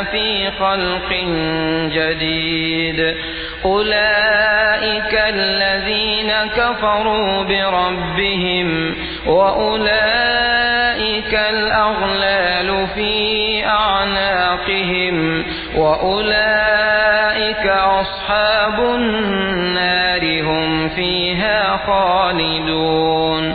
لفي خلق جديد. أولئك الذين كفروا بربهم وأولئك الأغلال في أعناقهم وأولئك أصحاب النار هم فيها خالدون.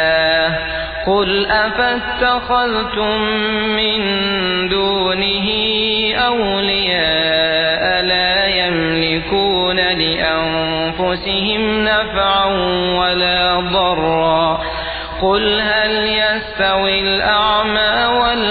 قل أفاتخذتم من دونه أولياء لا يملكون لأنفسهم نفعا ولا ضرا قل هل يستوي الأعمى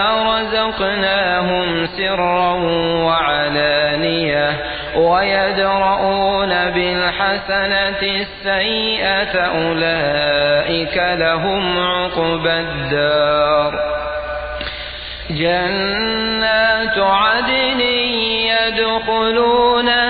رزقناهم سرا وعلانية ويدرؤون بالحسنة السيئة أولئك لهم عقبى الدار. جنات عدن يدخلونها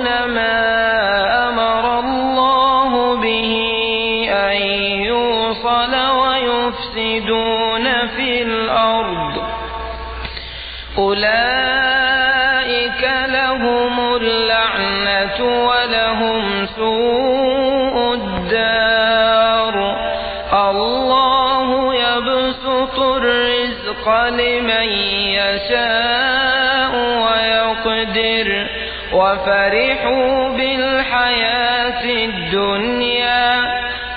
أولئك لهم اللعنة ولهم سوء الدار. الله يبسط الرزق لمن يشاء ويقدر. وفرحوا بالحياة الدنيا.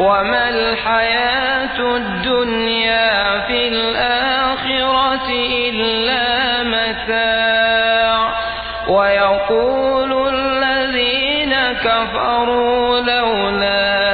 وما الحياة الدنيا ويقول الذين كفروا لولا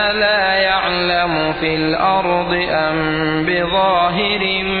في الأرض أم بظاهر من